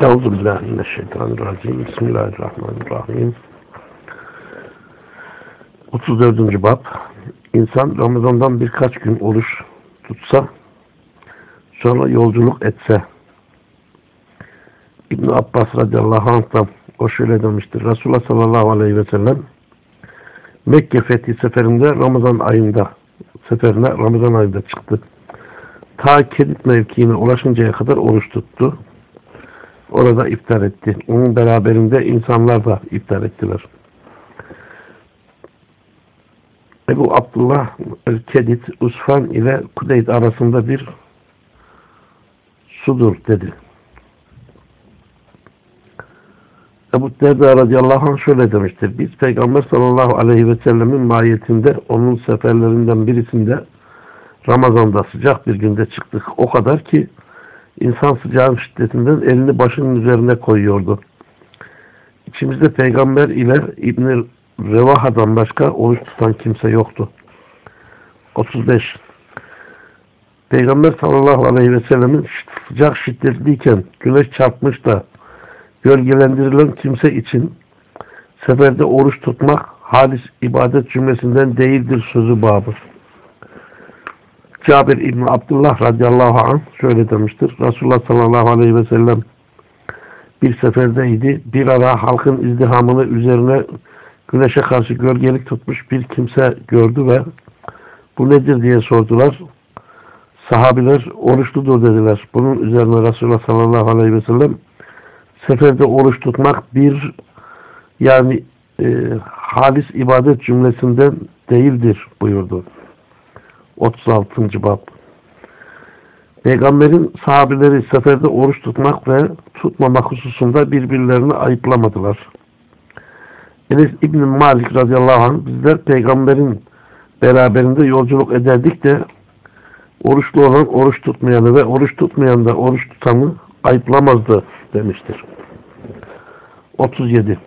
Euzu billahi mineşşeytanirracim. Bismillahirrahmanirrahim. 34. bab. İnsan Ramazan'dan birkaç gün oruç tutsa, sonra yolculuk etse. İbn Abbas radıyallahu anh'tan o şöyle demiştir. Resulullah sallallahu aleyhi ve sellem Mekke fethi seferinde Ramazan ayında seferine Ramazan ayında çıktı. Ta Kedit mevkiine ulaşıncaya kadar oruç tuttu. Orada iftar etti. Onun beraberinde insanlar da iftar ettiler. Ebu Abdullah el-Kedit Usfan ile Kudeyd arasında bir sudur dedi. Ebu Derda radıyallahu anh şöyle demiştir. Biz Peygamber sallallahu aleyhi ve sellemin mahiyetinde onun seferlerinden birisinde Ramazan'da sıcak bir günde çıktık. O kadar ki insan sıcağın şiddetinden elini başının üzerine koyuyordu. İçimizde Peygamber ile İbn Revaha'dan başka oruç tutan kimse yoktu. 35 Peygamber sallallahu aleyhi ve sellemin sıcak şiddetliyken güneş çarpmış da gölgelendirilen kimse için seferde oruç tutmak halis ibadet cümlesinden değildir sözü babı. Cabir İbni Abdullah radıyallahu anh şöyle demiştir. Resulullah sallallahu aleyhi ve sellem bir seferdeydi. Bir ara halkın izdihamını üzerine güneşe karşı gölgelik tutmuş bir kimse gördü ve bu nedir diye sordular. Sahabiler oruçludur dediler. Bunun üzerine Resulullah sallallahu aleyhi ve sellem seferde oruç tutmak bir yani e, halis ibadet cümlesinden değildir buyurdu. 36. bab Peygamberin sahabeleri seferde oruç tutmak ve tutmamak hususunda birbirlerini ayıplamadılar. Enes İbn Malik radıyallahu anh bizler peygamberin beraberinde yolculuk ederdik de oruçlu olan oruç tutmayanı ve oruç tutmayan da oruç tutanı ayıplamazdı demiştir. 37.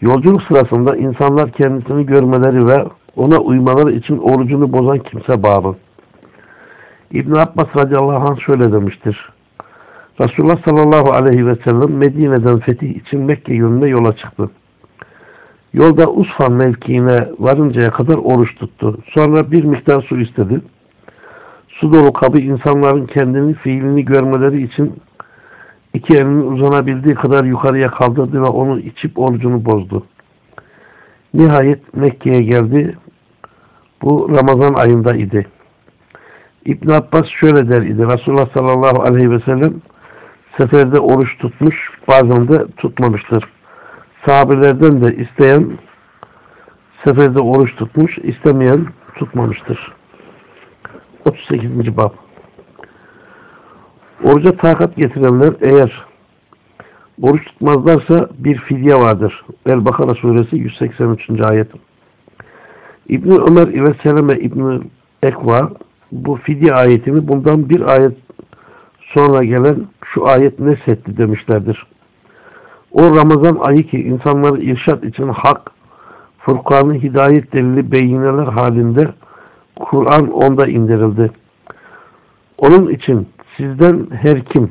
Yolculuk sırasında insanlar kendisini görmeleri ve ona uymaları için orucunu bozan kimse babı. İbn Abbas radıyallahu anh şöyle demiştir. Resulullah sallallahu aleyhi ve sellem Medine'den fetih için Mekke yönüne yola çıktı. Yolda Usfan mevkiine varıncaya kadar oruç tuttu. Sonra bir miktar su istedi. Su dolu kabı insanların kendini fiilini görmeleri için iki elinin uzanabildiği kadar yukarıya kaldırdı ve onu içip orucunu bozdu. Nihayet Mekke'ye geldi. Bu Ramazan ayında idi. İbn Abbas şöyle der idi. Resulullah sallallahu aleyhi ve sellem seferde oruç tutmuş, bazen de tutmamıştır. Sahabelerden de isteyen seferde oruç tutmuş, istemeyen tutmamıştır. 38. bab Oruca takat getirenler eğer oruç tutmazlarsa bir fidye vardır. El-Bakara suresi 183. ayet. İbni Ömer ile Seleme İbni Ekva bu fidye ayetini bundan bir ayet sonra gelen şu ayet nesetti demişlerdir. O Ramazan ayı ki insanları irşat için hak, Furkan'ı hidayet delili beyineler halinde Kur'an onda indirildi. Onun için sizden her kim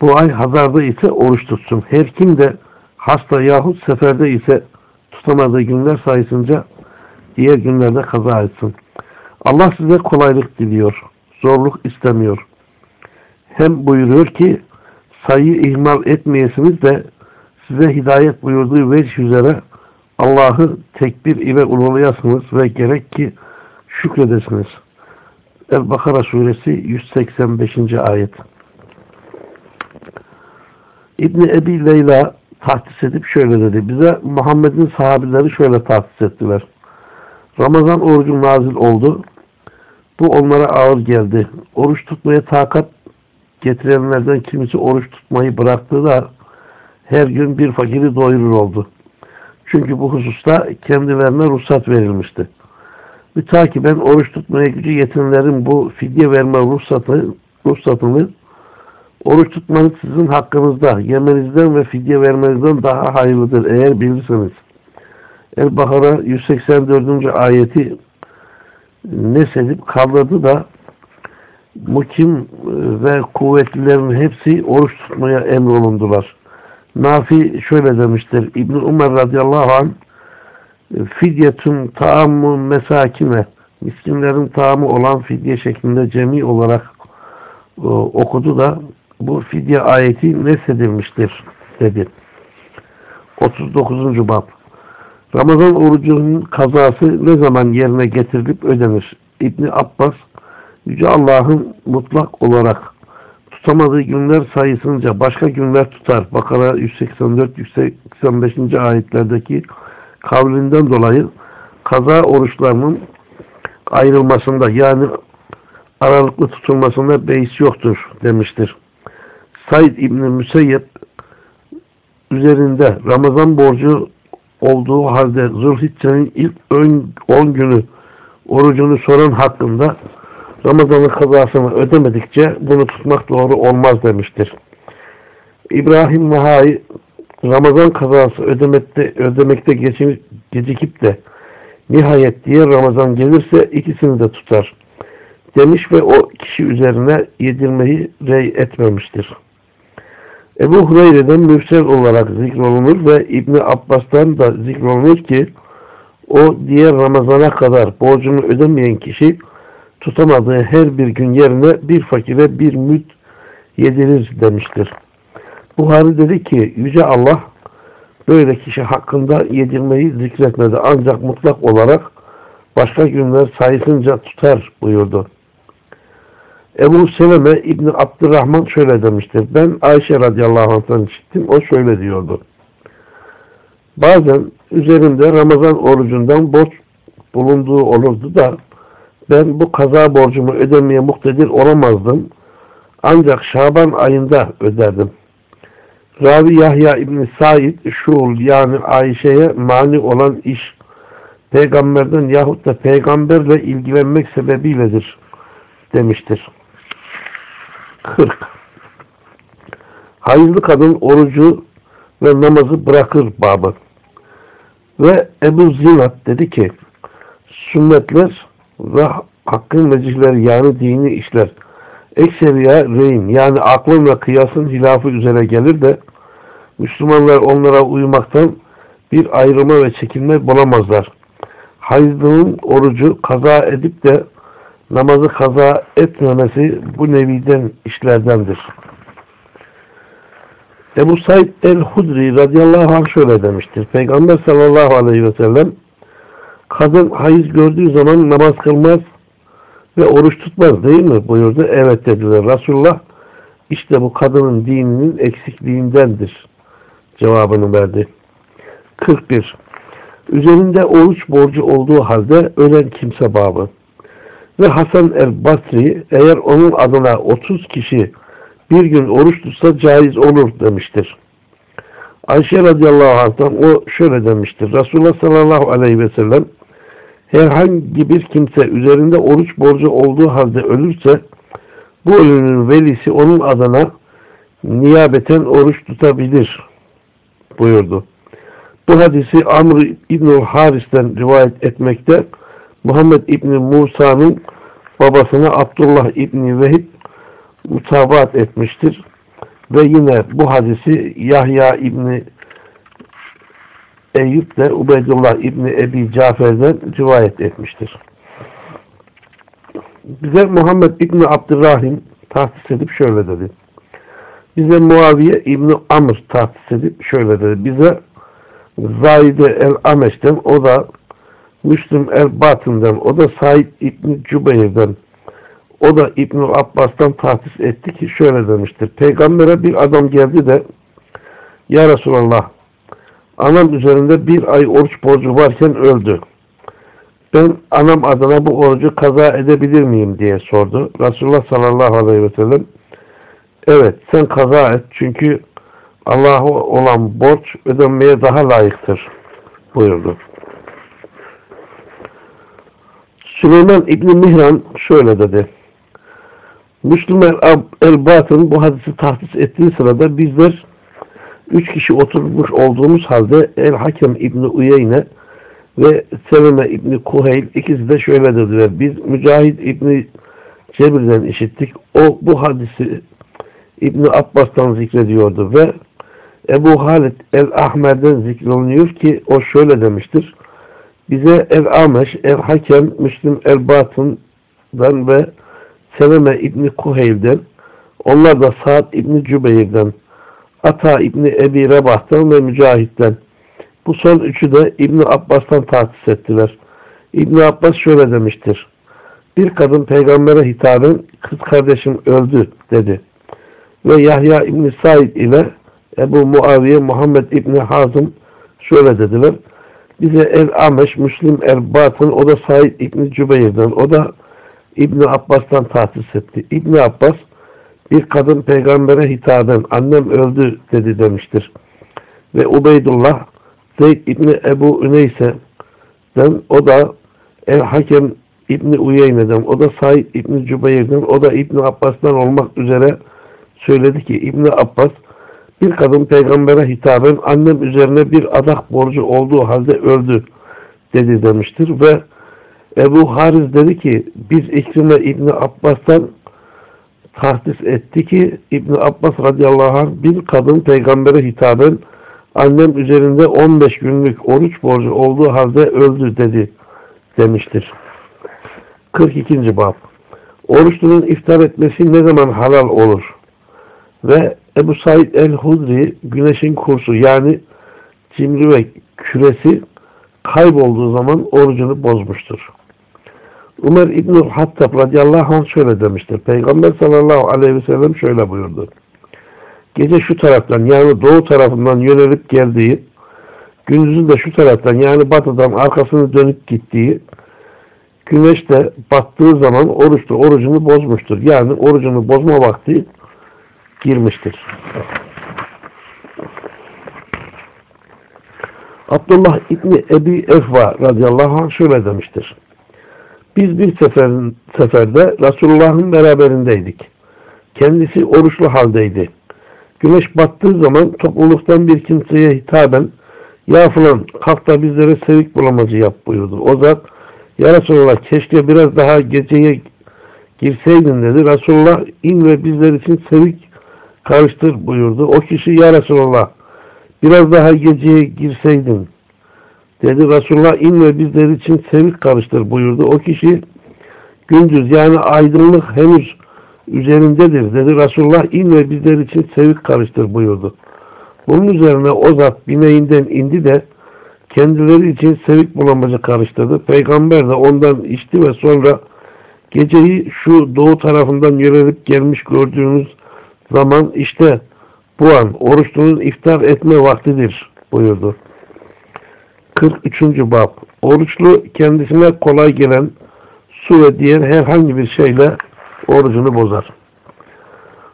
bu ay hazarda ise oruç tutsun. Her kim de hasta yahut seferde ise tutamadığı günler sayısınca diğer günlerde kaza etsin. Allah size kolaylık diliyor. Zorluk istemiyor. Hem buyuruyor ki sayıyı ihmal etmeyesiniz de size hidayet buyurduğu vecih üzere Allah'ı tekbir ile ululayasınız ve gerek ki şükredesiniz. El-Bakara suresi 185. ayet. İbni Ebi Leyla tahsis edip şöyle dedi. Bize Muhammed'in sahabileri şöyle tahsis ettiler. Ramazan orucu nazil oldu. Bu onlara ağır geldi. Oruç tutmaya takat getirenlerden kimisi oruç tutmayı bıraktığı da her gün bir fakiri doyurur oldu. Çünkü bu hususta kendilerine ruhsat verilmişti. Mütakiben oruç tutmaya gücü yetenlerin bu fidye verme ruhsatı, ruhsatını oruç tutmanız sizin hakkınızda yemenizden ve fidye vermenizden daha hayırlıdır eğer bilirseniz. El-Bahara 184. ayeti nesedip kaldırdı da mukim ve kuvvetlilerin hepsi oruç tutmaya emrolundular. Nafi şöyle demiştir. İbn Umar radıyallahu anh fidyetun taammu mesakine miskinlerin taamı olan fidye şeklinde cemi olarak e, okudu da bu fidye ayeti nesedilmiştir dedi. 39. bab Ramazan orucunun kazası ne zaman yerine getirilip ödenir? İbni Abbas Yüce Allah'ın mutlak olarak tutamadığı günler sayısınca başka günler tutar. Bakara 184-185. ayetlerdeki kavlinden dolayı kaza oruçlarının ayrılmasında yani aralıklı tutulmasında beis yoktur demiştir. Said İbni Müseyyep üzerinde Ramazan borcu olduğu halde Zulhicce'nin ilk 10 günü orucunu soran hakkında Ramazan'ın kazasını ödemedikçe bunu tutmak doğru olmaz demiştir. İbrahim Nehai Ramazan kazası ödemekte, ödemekte gecikip de nihayet diğer Ramazan gelirse ikisini de tutar demiş ve o kişi üzerine yedirmeyi rey etmemiştir. Ebu Hureyre'den mürsel olarak zikrolunur ve İbni Abbas'tan da zikrolunur ki o diğer Ramazan'a kadar borcunu ödemeyen kişi tutamadığı her bir gün yerine bir fakire bir müd yedirir demiştir. Buhari dedi ki Yüce Allah böyle kişi hakkında yedirmeyi zikretmedi ancak mutlak olarak başka günler sayısınca tutar buyurdu. Ebu Seleme İbni Abdurrahman şöyle demiştir. Ben Ayşe radıyallahu anh'tan işittim. O şöyle diyordu. Bazen üzerimde Ramazan orucundan borç bulunduğu olurdu da ben bu kaza borcumu ödemeye muktedir olamazdım. Ancak Şaban ayında öderdim. Ravi Yahya İbni Said şuul yani Ayşe'ye mani olan iş peygamberden yahut da peygamberle ilgilenmek sebebiyledir demiştir. 40. Hayırlı kadın orucu ve namazı bırakır babı. Ve Ebu Zinat dedi ki sünnetler ve hakkın vecihleri yani dini işler ekseriya reyin yani aklın ve kıyasın hilafı üzere gelir de Müslümanlar onlara uymaktan bir ayrılma ve çekilme bulamazlar. Hayızlının orucu kaza edip de namazı kaza etmemesi bu neviden işlerdendir. Ebu Said el-Hudri radıyallahu anh şöyle demiştir. Peygamber sallallahu aleyhi ve sellem kadın hayız gördüğü zaman namaz kılmaz ve oruç tutmaz değil mi? buyurdu. Evet dediler. Resulullah işte bu kadının dininin eksikliğindendir cevabını verdi. 41. Üzerinde oruç borcu olduğu halde ölen kimse babı. Ve Hasan el-Basri eğer onun adına 30 kişi bir gün oruç tutsa caiz olur demiştir. Ayşe radıyallahu anh'tan o şöyle demiştir. Resulullah sallallahu aleyhi ve sellem herhangi bir kimse üzerinde oruç borcu olduğu halde ölürse bu ölünün velisi onun adına niyabeten oruç tutabilir buyurdu. Bu hadisi Amr İbn Haris'ten rivayet etmekte Muhammed İbni Musa'nın babasına Abdullah İbni Vehib mutabat etmiştir. Ve yine bu hadisi Yahya İbni Eyüp de Ubeydullah İbni Ebi Cafer'den rivayet etmiştir. Bize Muhammed İbni Abdurrahim tahsis edip şöyle dedi. Bize Muaviye İbni Amr tahsis edip şöyle dedi. Bize Zayde el-Ameş'ten o da Müslüm el-Batın'dan o da Said İbni Cübeyr'den o da İbn Abbas'tan tahsis etti ki şöyle demiştir. Peygamber'e bir adam geldi de Ya Resulallah anam üzerinde bir ay oruç borcu varken öldü. Ben anam adına bu orucu kaza edebilir miyim diye sordu. Resulullah sallallahu aleyhi ve sellem evet sen kaza et çünkü Allah'a olan borç ödenmeye daha layıktır buyurdu. Süleyman İbni Mihran şöyle dedi. Müslüm el-Batın bu hadisi tahsis ettiği sırada bizler üç kişi oturmuş olduğumuz halde El-Hakem İbni Uyeyne ve Seleme İbni Kuheyl ikisi de şöyle dediler. Biz Mücahit İbni Cebir'den işittik. O bu hadisi İbni Abbas'tan zikrediyordu ve Ebu Halid el-Ahmer'den zikrolunuyor ki o şöyle demiştir. Bize el-Ameş, el-Hakem, Müslim el-Batın'dan ve Seleme İbni Kuheyl'den onlar da Sa'd İbni Cübeyr'den Ata İbni Ebi Rebah'tan ve Mücahit'ten bu son üçü de İbni Abbas'tan tahsis ettiler. İbni Abbas şöyle demiştir. Bir kadın peygambere hitaben kız kardeşim öldü dedi. Ve Yahya İbni Said ile Ebu Muaviye Muhammed İbni Hazım şöyle dediler. Bize El-Ameş, Müslim El-Batın, o da Said İbni Cübeyr'den, o da İbni Abbas'tan tahsis etti. İbni Abbas bir kadın peygambere hitaben annem öldü dedi demiştir. Ve Ubeydullah Zeyd İbni Ebu Üneyse'den o da El-Hakem İbni Uyeyne'den, o da Said İbni Cübeyr'den, o da İbni Abbas'tan olmak üzere söyledi ki İbni Abbas bir kadın peygambere hitaben annem üzerine bir adak borcu olduğu halde öldü dedi demiştir ve Ebu Hariz dedi ki biz İkrime İbni Abbas'tan tahsis etti ki İbni Abbas radıyallahu anh bir kadın peygambere hitaben annem üzerinde 15 günlük oruç borcu olduğu halde öldü dedi demiştir. 42. bab Oruçlunun iftar etmesi ne zaman halal olur? Ve Ebu Said el-Hudri güneşin kursu yani cimri ve küresi kaybolduğu zaman orucunu bozmuştur. Ömer İbnül Hattab radıyallahu anh şöyle demiştir. Peygamber sallallahu aleyhi ve sellem şöyle buyurdu. Gece şu taraftan yani doğu tarafından yönelip geldiği, gündüzün de şu taraftan yani batıdan arkasını dönüp gittiği, güneş de battığı zaman oruçlu orucunu bozmuştur. Yani orucunu bozma vakti girmiştir. Abdullah İbni Ebi Efva radıyallahu anh şöyle demiştir. Biz bir seferin, seferde Resulullah'ın beraberindeydik. Kendisi oruçlu haldeydi. Güneş battığı zaman topluluktan bir kimseye hitaben ya falan kalk bizlere sevik bulamacı yap buyurdu. O zat ya Resulullah keşke biraz daha geceye girseydin dedi. Resulullah in ve bizler için sevik karıştır buyurdu. O kişi ya Resulullah biraz daha geceye girseydin dedi. Resulullah in ve bizler için sevik karıştır buyurdu. O kişi gündüz yani aydınlık henüz üzerindedir dedi. Resulullah in ve bizler için sevik karıştır buyurdu. Bunun üzerine o zat bineğinden indi de kendileri için sevik bulamacı karıştırdı. Peygamber de ondan içti ve sonra geceyi şu doğu tarafından yönelip gelmiş gördüğünüz zaman işte bu an oruçlunun iftar etme vaktidir buyurdu. 43. Bab Oruçlu kendisine kolay gelen su ve diğer herhangi bir şeyle orucunu bozar.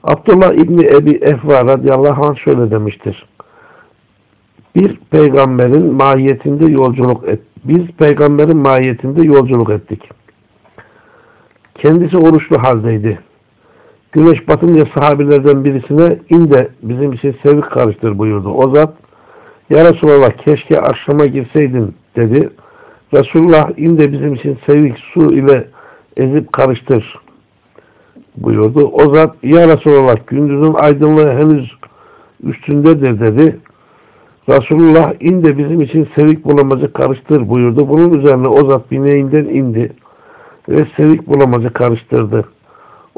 Abdullah İbni Ebi Efva radıyallahu anh şöyle demiştir. Bir peygamberin mahiyetinde yolculuk et. Biz peygamberin mahiyetinde yolculuk ettik. Kendisi oruçlu haldeydi. Güneş batınca sahabilerden birisine in de bizim için sevik karıştır buyurdu. O zat ya Resulallah keşke akşama girseydin dedi. Resulullah in de bizim için sevik su ile ezip karıştır buyurdu. O zat ya Resulallah gündüzün aydınlığı henüz üstündedir dedi. Resulullah in de bizim için sevik bulamacı karıştır buyurdu. Bunun üzerine o zat bineğinden indi ve sevik bulamacı karıştırdı.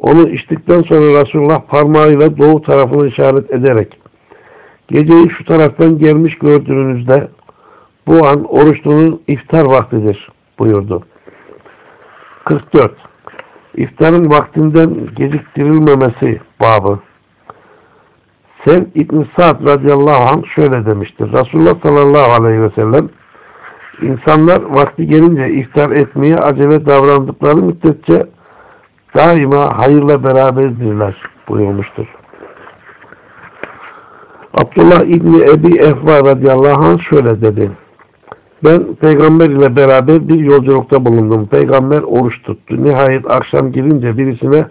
Onu içtikten sonra Resulullah parmağıyla doğu tarafını işaret ederek geceyi şu taraftan gelmiş gördüğünüzde bu an oruçlunun iftar vaktidir buyurdu. 44. İftarın vaktinden geciktirilmemesi babı. Sen İbn Sa'd radıyallahu anh şöyle demiştir. Resulullah sallallahu aleyhi ve sellem insanlar vakti gelince iftar etmeye acele davrandıkları müddetçe daima hayırla beraberdirler buyurmuştur. Abdullah İbni Ebi Efva radıyallahu anh şöyle dedi. Ben peygamber ile beraber bir yolculukta bulundum. Peygamber oruç tuttu. Nihayet akşam girince birisine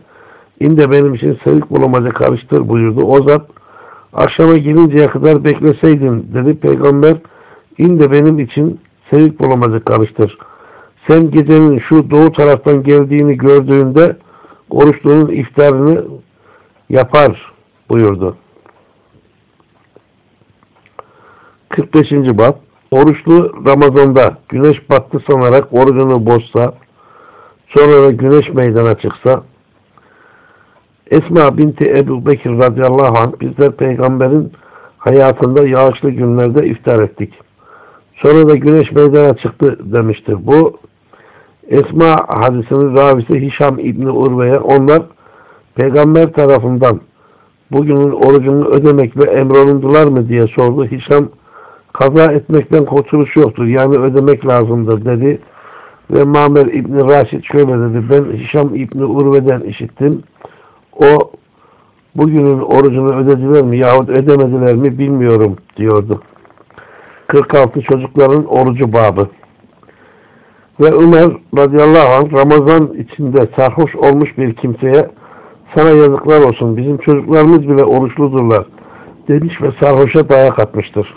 inde benim için sevik bulamaca karıştır buyurdu. O zat akşama gelinceye kadar bekleseydin dedi. Peygamber inde benim için sevik bulamaca karıştır. Sen gecenin şu doğu taraftan geldiğini gördüğünde oruçlunun iftarını yapar buyurdu. 45. bab Oruçlu Ramazan'da güneş battı sanarak orucunu bozsa sonra da güneş meydana çıksa Esma binti Ebu Bekir radıyallahu anh bizler peygamberin hayatında yağışlı günlerde iftar ettik. Sonra da güneş meydana çıktı demiştir. Bu Esma hadisinin ravisi Hişam İbni Urve'ye onlar peygamber tarafından bugünün orucunu ödemek ve emrolundular mı diye sordu. Hişam kaza etmekten kurtuluş yoktur. Yani ödemek lazımdır dedi. Ve Mamer İbni Raşid şöyle dedi. Ben Hişam İbni Urve'den işittim. O bugünün orucunu ödediler mi yahut ödemediler mi bilmiyorum diyordu. 46 çocukların orucu babı. Ve Ömer radıyallahu anh Ramazan içinde sarhoş olmuş bir kimseye sana yazıklar olsun bizim çocuklarımız bile oruçludurlar demiş ve sarhoşa dayak atmıştır.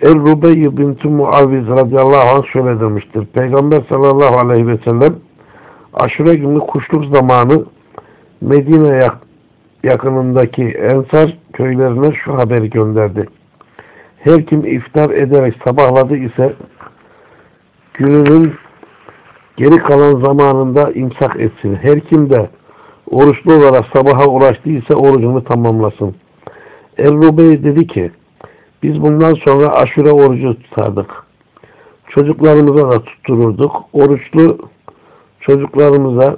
El-Rubeyy binti Muaviz radıyallahu anh şöyle demiştir. Peygamber sallallahu aleyhi ve sellem aşure günü kuşluk zamanı Medine yakınındaki Ensar köylerine şu haberi gönderdi. Her kim iftar ederek sabahladı ise gününün geri kalan zamanında imsak etsin. Her kim de oruçlu olarak sabaha ulaştıysa orucunu tamamlasın. El-Rubey dedi ki biz bundan sonra aşure orucu tutardık. Çocuklarımıza da tuttururduk. Oruçlu çocuklarımıza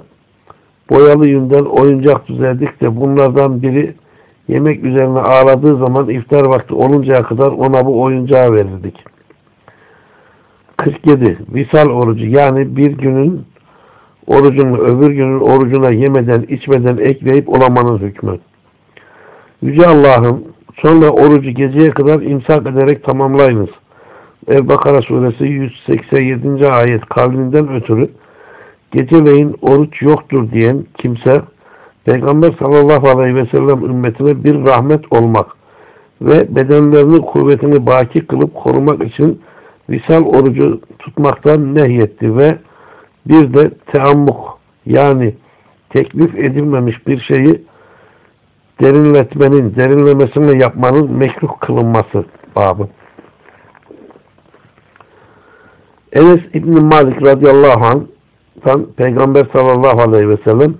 boyalı yünden oyuncak düzerdik de bunlardan biri yemek üzerine ağladığı zaman iftar vakti oluncaya kadar ona bu oyuncağı verirdik. 47. Visal orucu yani bir günün orucunu öbür günün orucuna yemeden içmeden ekleyip olamanın hükmü. Yüce Allah'ım sonra orucu geceye kadar imsak ederek tamamlayınız. El-Bakara suresi 187. ayet kavlinden ötürü geceleyin oruç yoktur diyen kimse Peygamber sallallahu aleyhi ve sellem ümmetine bir rahmet olmak ve bedenlerinin kuvvetini baki kılıp korumak için visal orucu tutmaktan nehyetti ve bir de teammuk yani teklif edilmemiş bir şeyi derinletmenin, derinlemesini yapmanın mekruh kılınması babı. Enes İbni Malik radıyallahu anh'tan Peygamber sallallahu aleyhi ve sellem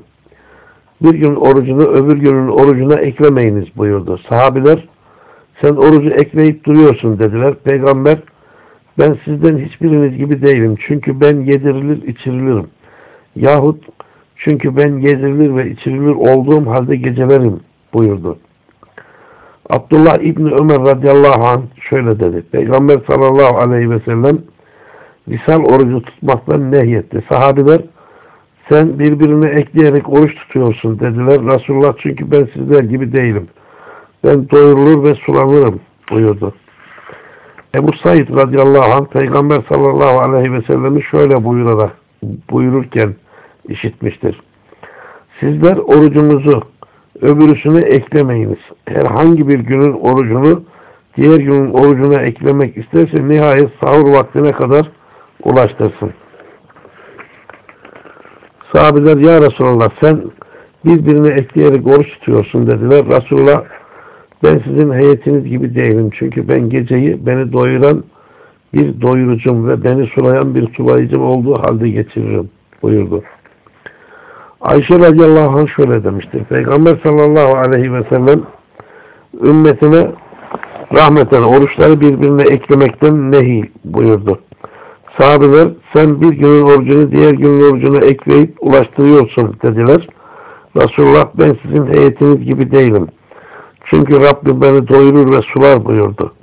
bir gün orucunu öbür günün orucuna eklemeyiniz buyurdu. Sahabiler sen orucu ekleyip duruyorsun dediler. Peygamber ben sizden hiçbiriniz gibi değilim. Çünkü ben yedirilir içirilirim. Yahut çünkü ben yedirilir ve içirilir olduğum halde gecelerim buyurdu. Abdullah İbni Ömer radıyallahu anh şöyle dedi. Peygamber sallallahu aleyhi ve sellem visal orucu tutmaktan nehyetti. Sahabiler sen birbirine ekleyerek oruç tutuyorsun dediler. Resulullah çünkü ben sizler gibi değilim. Ben doyurulur ve sulanırım buyurdu. Ebu Said radıyallahu anh Peygamber sallallahu aleyhi ve sellemi şöyle buyurarak buyururken işitmiştir. Sizler orucumuzu öbürüsüne eklemeyiniz. Herhangi bir günün orucunu diğer günün orucuna eklemek isterse nihayet sahur vaktine kadar ulaştırsın. Sahabeler ya Resulallah sen birbirine ekleyerek oruç tutuyorsun dediler. Resulullah ben sizin heyetiniz gibi değilim. Çünkü ben geceyi beni doyuran bir doyurucum ve beni sulayan bir sulayıcım olduğu halde geçiririm buyurdu. Ayşe radıyallahu anh şöyle demiştir. Peygamber sallallahu aleyhi ve sellem ümmetine rahmeten oruçları birbirine eklemekten nehi buyurdu. Sahabeler sen bir günün orucunu diğer günün orucuna ekleyip ulaştırıyorsun dediler. Resulullah ben sizin heyetiniz gibi değilim. Çünkü Rabbim beni doyurur ve sular buyurdu.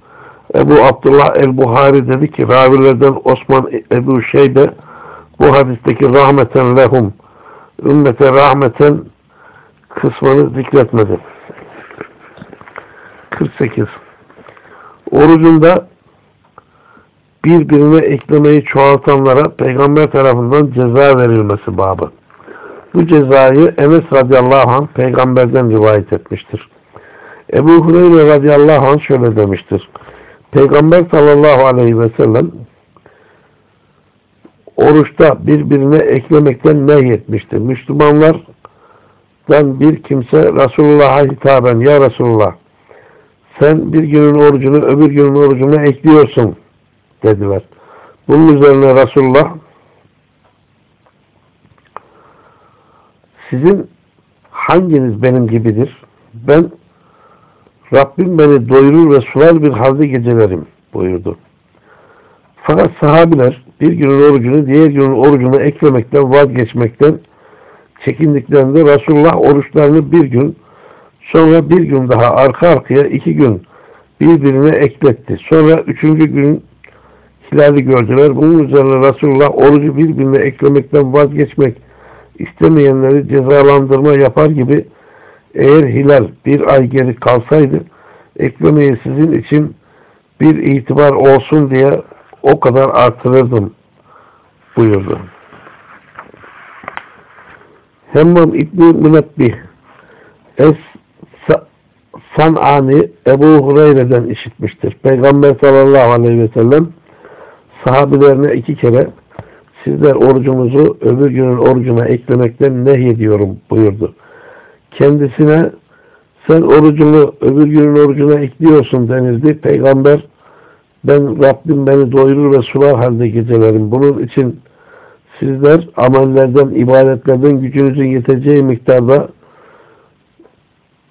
Ebu Abdullah el-Buhari dedi ki ravilerden Osman Ebu Şeybe bu hadisteki rahmeten lehum ümmete rahmeten kısmını zikretmedi. 48 Orucunda birbirine eklemeyi çoğaltanlara peygamber tarafından ceza verilmesi babı. Bu cezayı Enes radıyallahu anh peygamberden rivayet etmiştir. Ebu Hureyre radıyallahu anh şöyle demiştir. Peygamber sallallahu aleyhi ve sellem oruçta birbirine eklemekten nehyetmiştir. Müslümanlardan bir kimse Resulullah'a hitaben Ya Resulullah sen bir günün orucunu öbür günün orucuna ekliyorsun dediler. Bunun üzerine Resulullah sizin hanginiz benim gibidir? Ben Rabbim beni doyurur ve sular bir halde gecelerim buyurdu. Fakat sahabiler bir günün orucunu diğer günün orucuna eklemekten vazgeçmekten çekindiklerinde Resulullah oruçlarını bir gün sonra bir gün daha arka arkaya iki gün birbirine ekletti. Sonra üçüncü gün hilali gördüler. Bunun üzerine Resulullah orucu birbirine eklemekten vazgeçmek istemeyenleri cezalandırma yapar gibi eğer hilal bir ay geri kalsaydı eklemeyi sizin için bir itibar olsun diye o kadar artırırdım buyurdu. Hemmam İbni Münebbih Es San'ani Ebu Hureyre'den işitmiştir. Peygamber sallallahu aleyhi ve sellem sahabilerine iki kere sizler orucunuzu öbür günün orucuna eklemekten nehyediyorum buyurdu. Kendisine sen orucunu öbür günün orucuna ekliyorsun denildi. Peygamber ben Rabbim beni doyurur ve sular halde gecelerim. Bunun için sizler amellerden, ibadetlerden gücünüzün yeteceği miktarda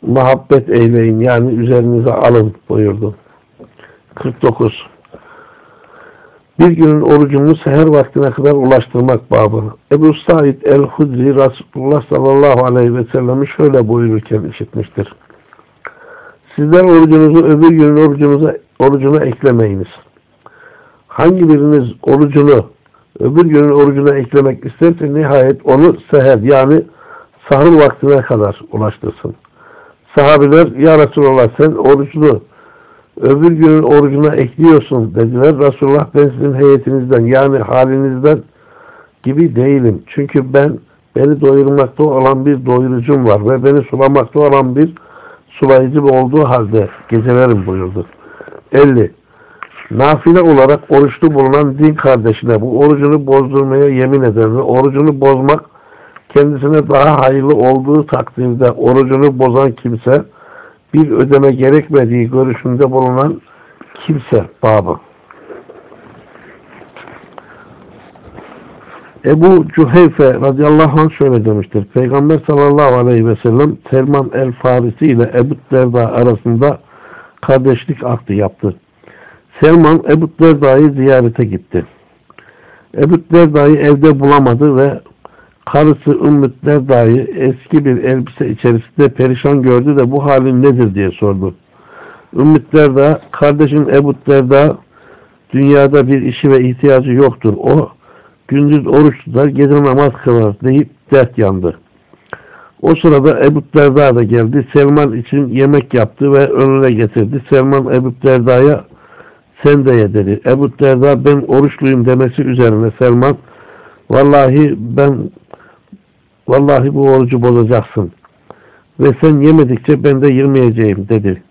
muhabbet eyleyin. Yani üzerinize alın buyurdu. 49. Bir günün orucunu seher vaktine kadar ulaştırmak babı. Ebu Said el-Hudri Resulullah sallallahu aleyhi ve sellem'i şöyle buyururken işitmiştir. Sizler orucunuzu öbür günün orucunuza, orucuna eklemeyiniz. Hangi biriniz orucunu öbür günün orucuna eklemek isterse nihayet onu seher yani sahur vaktine kadar ulaştırsın. Sahabeler ya Resulallah sen orucunu öbür günün orucuna ekliyorsun dediler. Resulullah ben sizin heyetinizden yani halinizden gibi değilim. Çünkü ben beni doyurmakta olan bir doyurucum var ve beni sulamakta olan bir sulayıcım olduğu halde gecelerim buyurdu. 50. Nafile olarak oruçlu bulunan din kardeşine bu orucunu bozdurmaya yemin eden ve orucunu bozmak kendisine daha hayırlı olduğu takdirde orucunu bozan kimse bir ödeme gerekmediği görüşünde bulunan kimse babı. Ebu Cüheyfe radıyallahu anh şöyle demiştir. Peygamber sallallahu aleyhi ve sellem Selman el-Farisi ile Ebu Derda arasında kardeşlik akdı yaptı. Selman Ebu Derda'yı ziyarete gitti. Ebu Derda'yı evde bulamadı ve karısı Ümmü Derda'yı eski bir elbise içerisinde perişan gördü de bu halin nedir diye sordu. Ümmü Derda, kardeşin Ebu Derda dünyada bir işi ve ihtiyacı yoktur. O gündüz oruç tutar, gece namaz kılar deyip dert yandı. O sırada Ebu Derda da geldi. Selman için yemek yaptı ve önüne getirdi. Selman Ebu Derda'ya sen de ye dedi. Ebu Derda ben oruçluyum demesi üzerine Selman vallahi ben vallahi bu orucu bozacaksın ve sen yemedikçe ben de yemeyeceğim dedi.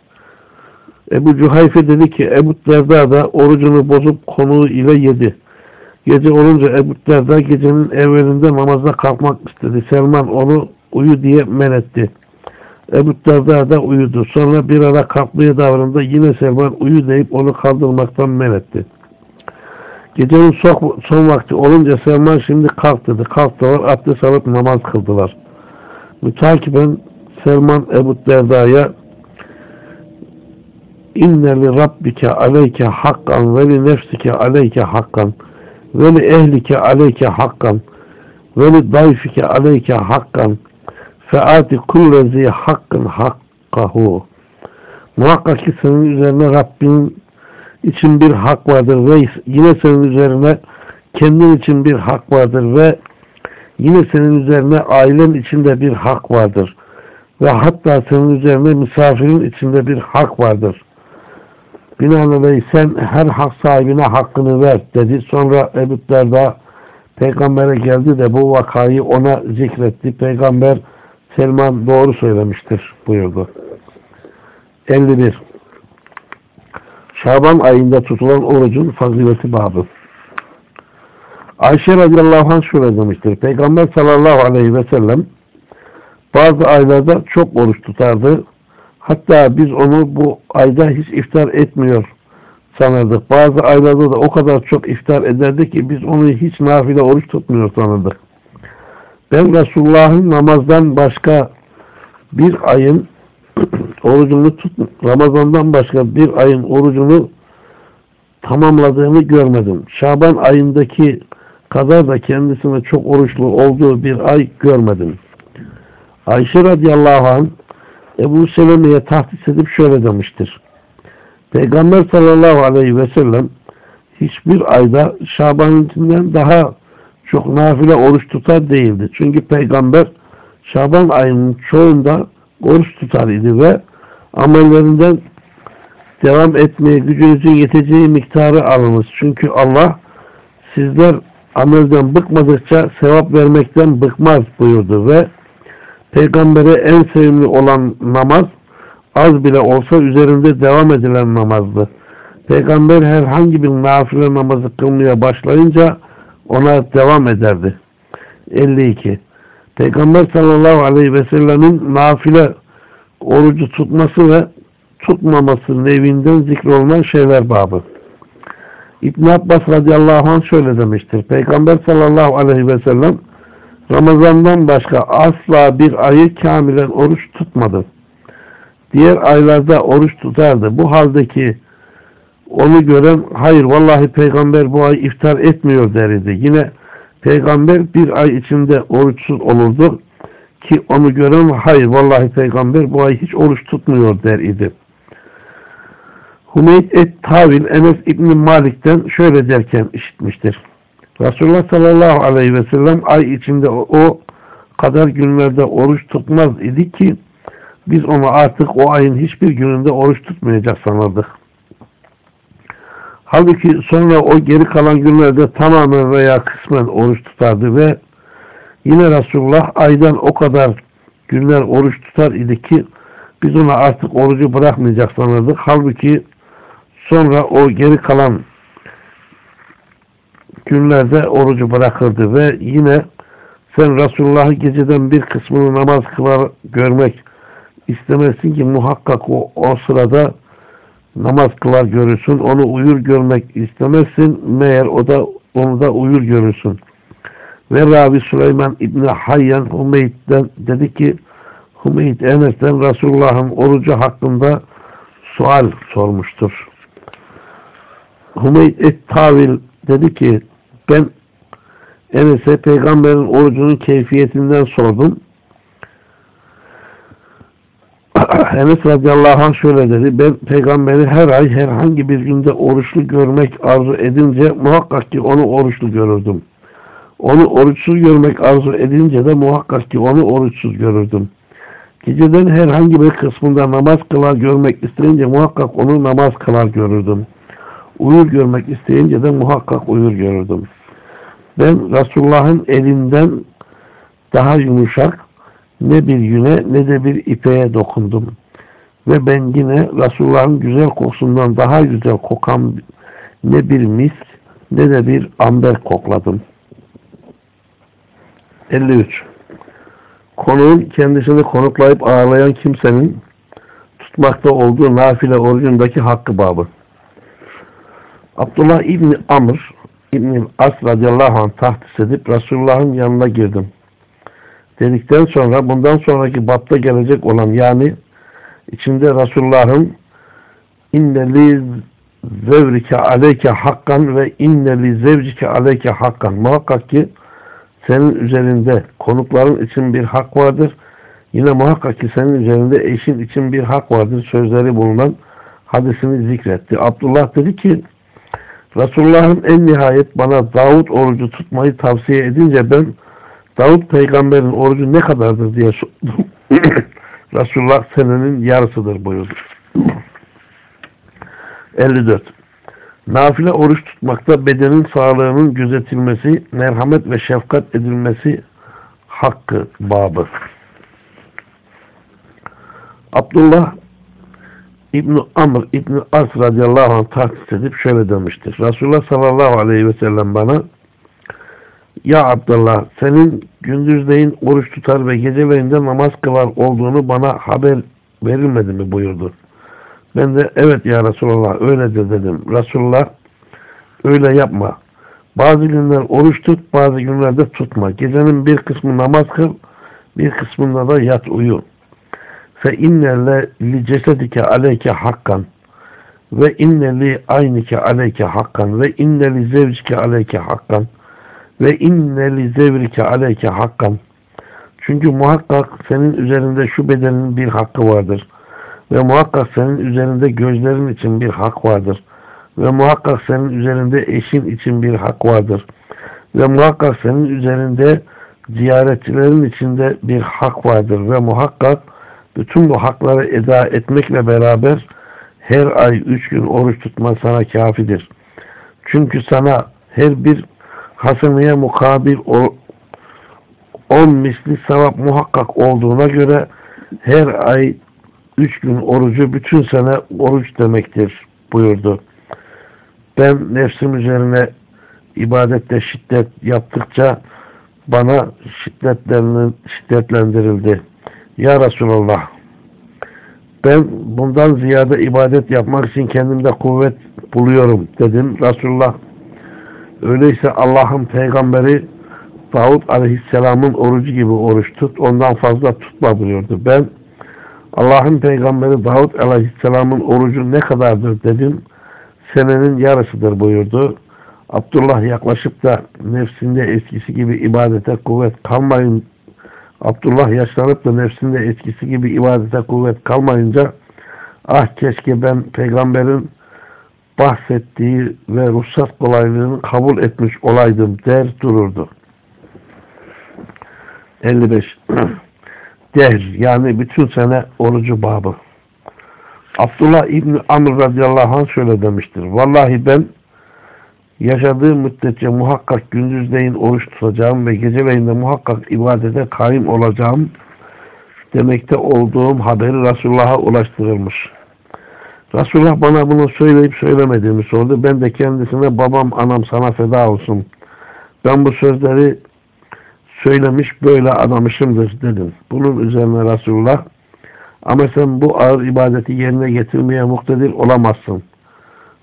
Ebu Cuhayfe dedi ki Ebu Derda da orucunu bozup konuğu ile yedi. Gece olunca Ebu Derda gecenin evvelinde namazda kalkmak istedi. Selman onu uyu diye men etti. Ebu Derda da uyudu. Sonra bir ara kalkmaya davrandı. Yine Selman uyu deyip onu kaldırmaktan men etti. Gecenin son, son vakti olunca Selman şimdi kalk dedi. Kalktılar, abdest alıp namaz kıldılar. Mütakiben Selman Ebu Derda'ya İnne li rabbike aleyke hakkan ve li nefsike aleyke hakkan ve li ehlike aleyke hakkan ve li dayfike aleyke hakkan feati kullezi hakkın hakkahu muhakkak ki senin üzerine Rabbin için bir hak vardır ve yine senin üzerine kendin için bir hak vardır ve yine senin üzerine ailen içinde bir hak vardır ve hatta senin üzerine misafirin içinde bir hak vardır. Binaenaleyh sen her hak sahibine hakkını ver dedi. Sonra Ebu Derda peygambere geldi de bu vakayı ona zikretti. Peygamber Selman doğru söylemiştir buyurdu. 51. Şaban ayında tutulan orucun fazileti babı. Ayşe radıyallahu anh şöyle demiştir. Peygamber sallallahu aleyhi ve sellem bazı aylarda çok oruç tutardı. Hatta biz onu bu ayda hiç iftar etmiyor sanırdık. Bazı aylarda da o kadar çok iftar ederdi ki biz onu hiç nafile oruç tutmuyor sanırdık. Ben Resulullah'ın namazdan başka bir ayın orucunu tut, Ramazan'dan başka bir ayın orucunu tamamladığını görmedim. Şaban ayındaki kadar da kendisine çok oruçlu olduğu bir ay görmedim. Ayşe radıyallahu anh Ebu Seleme'ye tahdis edip şöyle demiştir. Peygamber sallallahu aleyhi ve sellem hiçbir ayda Şaban'ınkinden daha çok nafile oruç tutar değildi. Çünkü peygamber Şaban ayının çoğunda oruç tutar idi ve amellerinden devam etmeye gücünüzün yeteceği miktarı alınız. Çünkü Allah sizler amelden bıkmadıkça sevap vermekten bıkmaz buyurdu ve peygambere en sevimli olan namaz az bile olsa üzerinde devam edilen namazdı. Peygamber herhangi bir nafile namazı kılmaya başlayınca ona devam ederdi. 52. Peygamber sallallahu aleyhi ve sellemin nafile orucu tutması ve tutmaması nevinden zikrolunan şeyler babı. İbn Abbas radıyallahu anh şöyle demiştir. Peygamber sallallahu aleyhi ve sellem Ramazan'dan başka asla bir ayı kamilen oruç tutmadı. Diğer aylarda oruç tutardı. Bu haldeki onu gören hayır vallahi peygamber bu ay iftar etmiyor derdi. Yine peygamber bir ay içinde oruçsuz olurdu ki onu gören hayır vallahi peygamber bu ay hiç oruç tutmuyor der idi. Hümeyd et-Tavil Enes İbni Malik'ten şöyle derken işitmiştir. Resulullah sallallahu aleyhi ve sellem ay içinde o, o kadar günlerde oruç tutmaz idi ki biz onu artık o ayın hiçbir gününde oruç tutmayacak sanırdık. Halbuki sonra o geri kalan günlerde tamamen veya kısmen oruç tutardı ve yine Resulullah aydan o kadar günler oruç tutar idi ki biz ona artık orucu bırakmayacak sanırdık. Halbuki sonra o geri kalan günlerde orucu bırakırdı ve yine sen Resulullah'ı geceden bir kısmını namaz kılar görmek istemezsin ki muhakkak o, o sırada namaz kılar görürsün. Onu uyur görmek istemezsin. Meğer o da onu da uyur görürsün. Ve Rabi Süleyman İbni Hayyan Hümeyd'den dedi ki Hümeyd Enes'ten Resulullah'ın orucu hakkında sual sormuştur. Hümeyd et Tavil dedi ki ben Enes'e peygamberin orucunun keyfiyetinden sordum. Enes radıyallahu anh şöyle dedi. Ben peygamberi her ay herhangi bir günde oruçlu görmek arzu edince muhakkak ki onu oruçlu görürdüm. Onu oruçsuz görmek arzu edince de muhakkak ki onu oruçsuz görürdüm. Geceden herhangi bir kısmında namaz kılar görmek isteyince muhakkak onu namaz kılar görürdüm. Uyur görmek isteyince de muhakkak uyur görürdüm. Ben Resulullah'ın elinden daha yumuşak, ne bir yüne ne de bir ipeğe dokundum. Ve ben yine Resulullah'ın güzel kokusundan daha güzel kokan ne bir misk ne de bir amber kokladım. 53. Konuğun kendisini konuklayıp ağırlayan kimsenin tutmakta olduğu nafile orucundaki hakkı babı. Abdullah İbni Amr İbni As radıyallahu anh tahtis edip Resulullah'ın yanına girdim dedikten sonra bundan sonraki bapta gelecek olan yani içinde Resulullah'ın inneli zevrike aleyke hakkan ve inneli zevcike aleyke hakkan muhakkak ki senin üzerinde konukların için bir hak vardır. Yine muhakkak ki senin üzerinde eşin için bir hak vardır. Sözleri bulunan hadisini zikretti. Abdullah dedi ki Resulullah'ın en nihayet bana Davut orucu tutmayı tavsiye edince ben Davut peygamberin orucu ne kadardır diye sordum. Resulullah senenin yarısıdır buyurdu. 54. Nafile oruç tutmakta bedenin sağlığının gözetilmesi, merhamet ve şefkat edilmesi hakkı babı. Abdullah İbn Amr İbn As radıyallahu anh tahsis edip şöyle demiştir. Resulullah sallallahu aleyhi ve sellem bana ya Abdullah senin gündüzleyin oruç tutar ve geceleyinde namaz kılar olduğunu bana haber verilmedi mi buyurdu. Ben de evet ya Resulallah öyledir dedim. Resulullah öyle yapma. Bazı günler oruç tut, bazı günlerde tutma. Gecenin bir kısmı namaz kıl, bir kısmında da yat uyu. Fe inne li cesedike aleyke hakkan ve inne li aynike aleyke hakkan ve inne li zevcike aleyke hakkan ve inne li zevrike aleyke hakkan. Çünkü muhakkak senin üzerinde şu bedenin bir hakkı vardır. Ve muhakkak senin üzerinde gözlerin için bir hak vardır. Ve muhakkak senin üzerinde eşin için bir hak vardır. Ve muhakkak senin üzerinde ziyaretçilerin içinde bir hak vardır. Ve muhakkak bütün bu hakları eda etmekle beraber her ay üç gün oruç tutma sana kafidir. Çünkü sana her bir haseneye mukabil on misli sevap muhakkak olduğuna göre her ay üç gün orucu bütün sene oruç demektir buyurdu. Ben nefsim üzerine ibadette şiddet yaptıkça bana şiddetlendirildi. Ya Resulallah ben bundan ziyade ibadet yapmak için kendimde kuvvet buluyorum dedim. Resulullah öyleyse Allah'ın peygamberi Davud aleyhisselamın orucu gibi oruç tut. Ondan fazla tutma buyurdu. Ben Allah'ın peygamberi Davud aleyhisselamın orucu ne kadardır dedim. Senenin yarısıdır buyurdu. Abdullah yaklaşıp da nefsinde eskisi gibi ibadete kuvvet kalmayın. Abdullah yaşlanıp da nefsinde eskisi gibi ibadete kuvvet kalmayınca ah keşke ben peygamberin bahsettiği ve ruhsat kolaylığını kabul etmiş olaydım der dururdu. 55 der yani bütün sene orucu babı. Abdullah İbni Amr radıyallahu anh şöyle demiştir. Vallahi ben yaşadığım müddetçe muhakkak gündüzleyin oruç tutacağım ve geceleyin de muhakkak ibadete kaim olacağım demekte olduğum haberi Resulullah'a ulaştırılmış. Resulullah bana bunu söyleyip söylemediğimi sordu. Ben de kendisine babam anam sana feda olsun. Ben bu sözleri söylemiş böyle adamışımdır dedim. Bunun üzerine Resulullah ama sen bu ağır ibadeti yerine getirmeye muktedir olamazsın.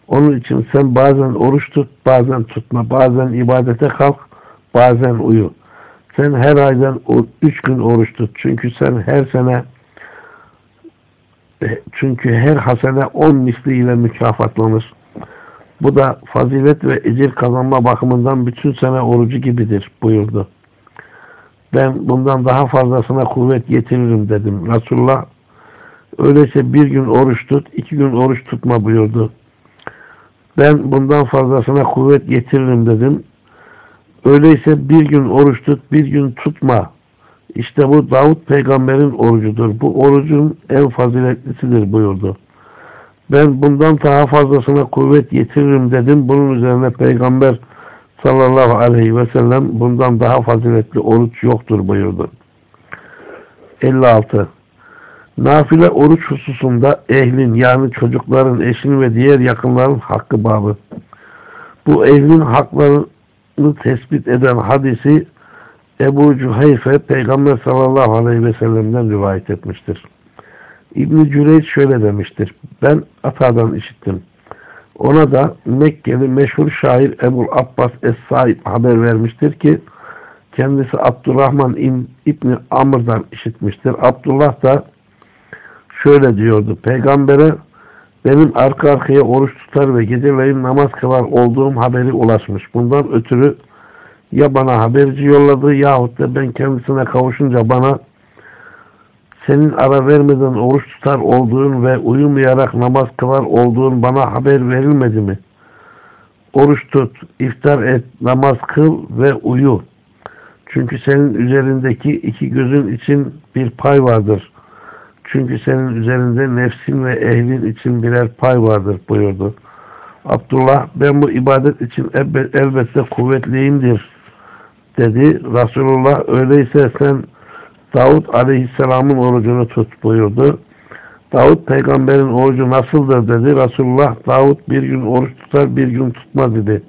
Onun için sen bazen oruç tut, bazen tutma, bazen ibadete kalk, bazen uyu. Sen her aydan üç gün oruç tut. Çünkü sen her sene çünkü her hasene on misliyle mükafatlanır. Bu da fazilet ve ecir kazanma bakımından bütün sene orucu gibidir buyurdu. Ben bundan daha fazlasına kuvvet getiririm dedim. Resulullah öyleyse bir gün oruç tut, iki gün oruç tutma buyurdu. Ben bundan fazlasına kuvvet getiririm dedim. Öyleyse bir gün oruç tut, bir gün tutma. İşte bu Davut peygamberin orucudur. Bu orucun en faziletlisidir buyurdu. Ben bundan daha fazlasına kuvvet getiririm dedim. Bunun üzerine peygamber sallallahu aleyhi ve sellem bundan daha faziletli oruç yoktur buyurdu. 56. Nafile oruç hususunda ehlin yani çocukların, eşin ve diğer yakınların hakkı babı. Bu ehlin haklarını tespit eden hadisi Ebu Cüheyfe Peygamber sallallahu aleyhi ve sellem'den rivayet etmiştir. İbn-i şöyle demiştir. Ben Ata'dan işittim. Ona da Mekkeli meşhur şair Ebu Abbas Es-Said haber vermiştir ki kendisi Abdurrahman İbni Amr'dan işitmiştir. Abdullah da şöyle diyordu. Peygambere benim arka arkaya oruç tutar ve geceleyin namaz kılar olduğum haberi ulaşmış. Bundan ötürü ya bana haberci yolladı yahut da ben kendisine kavuşunca bana senin ara vermeden oruç tutar olduğun ve uyumayarak namaz kılar olduğun bana haber verilmedi mi? Oruç tut, iftar et, namaz kıl ve uyu. Çünkü senin üzerindeki iki gözün için bir pay vardır. Çünkü senin üzerinde nefsin ve ehlin için birer pay vardır buyurdu. Abdullah ben bu ibadet için elbette kuvvetliyimdir dedi. Resulullah öyleyse sen Davud aleyhisselamın orucunu tut buyurdu. Davud peygamberin orucu nasıldır dedi. Resulullah Davud bir gün oruç tutar bir gün tutma dedi.